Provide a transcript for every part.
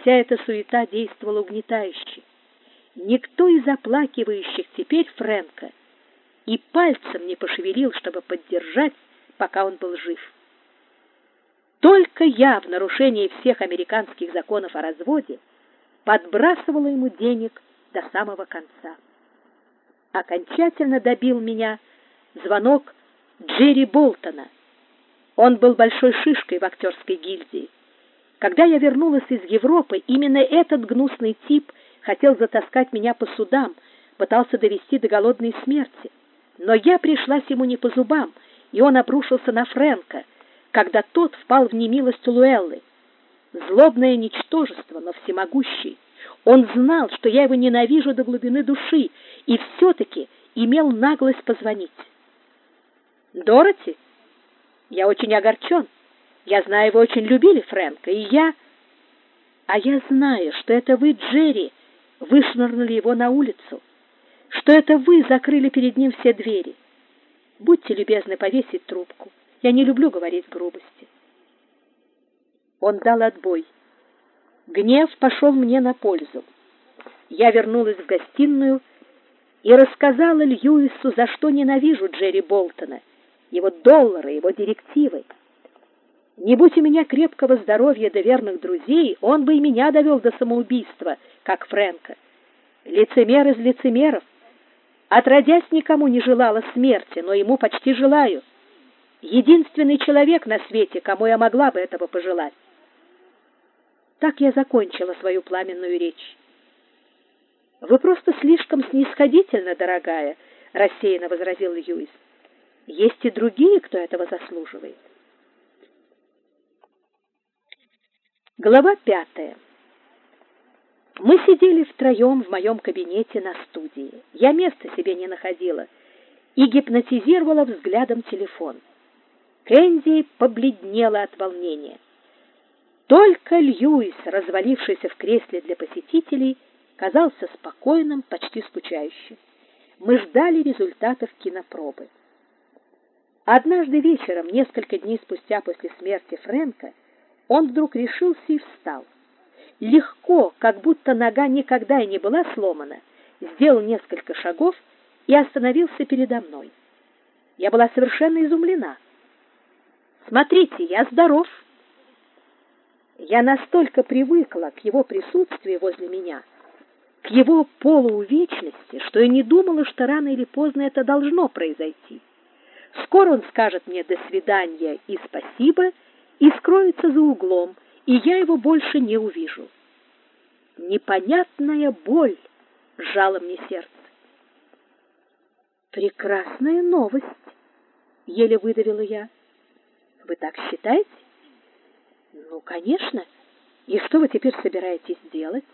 Вся эта суета действовала угнетающе. Никто из оплакивающих теперь Фрэнка и пальцем не пошевелил, чтобы поддержать, пока он был жив. Только я в нарушении всех американских законов о разводе подбрасывала ему денег до самого конца. Окончательно добил меня звонок Джерри Болтона. Он был большой шишкой в актерской гильдии. Когда я вернулась из Европы, именно этот гнусный тип хотел затаскать меня по судам, пытался довести до голодной смерти. Но я пришлась ему не по зубам, и он обрушился на Фрэнка, когда тот впал в немилость Луэллы. Злобное ничтожество, но всемогущий. Он знал, что я его ненавижу до глубины души, и все-таки имел наглость позвонить. «Дороти, я очень огорчен. Я знаю, вы очень любили Фрэнка, и я... А я знаю, что это вы, Джерри, вышвырнули его на улицу, что это вы закрыли перед ним все двери. Будьте любезны повесить трубку. Я не люблю говорить грубости. Он дал отбой. Гнев пошел мне на пользу. Я вернулась в гостиную и рассказала Льюису, за что ненавижу Джерри Болтона, его доллары, его директивы. Не будь у меня крепкого здоровья до верных друзей, он бы и меня довел до самоубийства, как Фрэнка. Лицемер из лицемеров. Отродясь никому не желала смерти, но ему почти желаю. Единственный человек на свете, кому я могла бы этого пожелать. Так я закончила свою пламенную речь. Вы просто слишком снисходительны, дорогая, рассеянно возразил Льюис. Есть и другие, кто этого заслуживает. Глава пятая. Мы сидели втроем в моем кабинете на студии. Я места себе не находила и гипнотизировала взглядом телефон. Кэнди побледнела от волнения. Только Льюис, развалившийся в кресле для посетителей, казался спокойным, почти скучающим. Мы ждали результатов кинопробы. Однажды вечером, несколько дней спустя после смерти Фрэнка, он вдруг решился и встал. Легко, как будто нога никогда и не была сломана, сделал несколько шагов и остановился передо мной. Я была совершенно изумлена. «Смотрите, я здоров!» Я настолько привыкла к его присутствию возле меня, к его полуувечности, что и не думала, что рано или поздно это должно произойти. Скоро он скажет мне «до свидания» и «спасибо», и скроется за углом, и я его больше не увижу. Непонятная боль сжала мне сердце. Прекрасная новость, еле выдавила я. Вы так считаете? Ну, конечно. И что вы теперь собираетесь делать?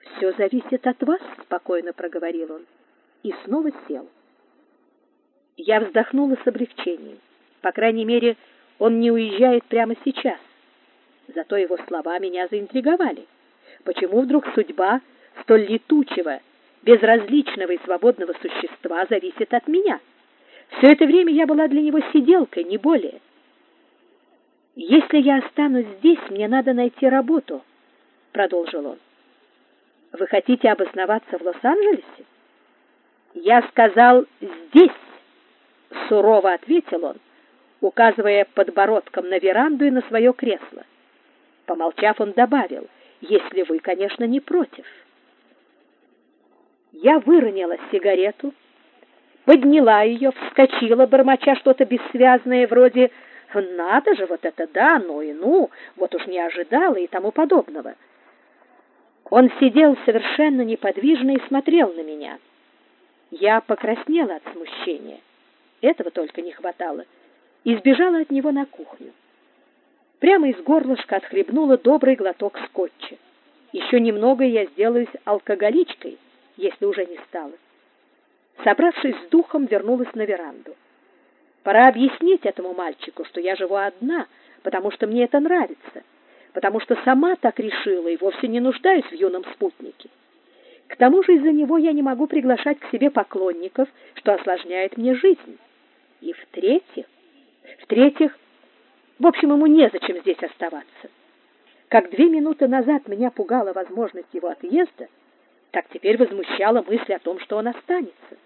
Все зависит от вас, спокойно проговорил он и снова сел. Я вздохнула с облегчением. По крайней мере, он не уезжает прямо сейчас. Зато его слова меня заинтриговали. Почему вдруг судьба столь летучего, безразличного и свободного существа зависит от меня? Все это время я была для него сиделкой, не более. Если я останусь здесь, мне надо найти работу, продолжил он. Вы хотите обосноваться в Лос-Анджелесе? Я сказал здесь, сурово ответил он указывая подбородком на веранду и на свое кресло. Помолчав, он добавил: "Если вы, конечно, не против". Я выронила сигарету, подняла ее, вскочила, бормоча что-то бессвязное вроде «надо же, вот это да, ну и ну, вот уж не ожидала» и тому подобного. Он сидел совершенно неподвижно и смотрел на меня. Я покраснела от смущения. Этого только не хватало и сбежала от него на кухню. Прямо из горлышка отхлебнула добрый глоток скотча. Еще немного, я сделаюсь алкоголичкой, если уже не стала. Собравшись с духом, вернулась на веранду. Пора объяснить этому мальчику, что я живу одна, потому что мне это нравится, потому что сама так решила и вовсе не нуждаюсь в юном спутнике. К тому же из-за него я не могу приглашать к себе поклонников, что осложняет мне жизнь. И в-третьих, в-третьих, в общем, ему незачем здесь оставаться. Как две минуты назад меня пугала возможность его отъезда, так теперь возмущала мысль о том, что он останется.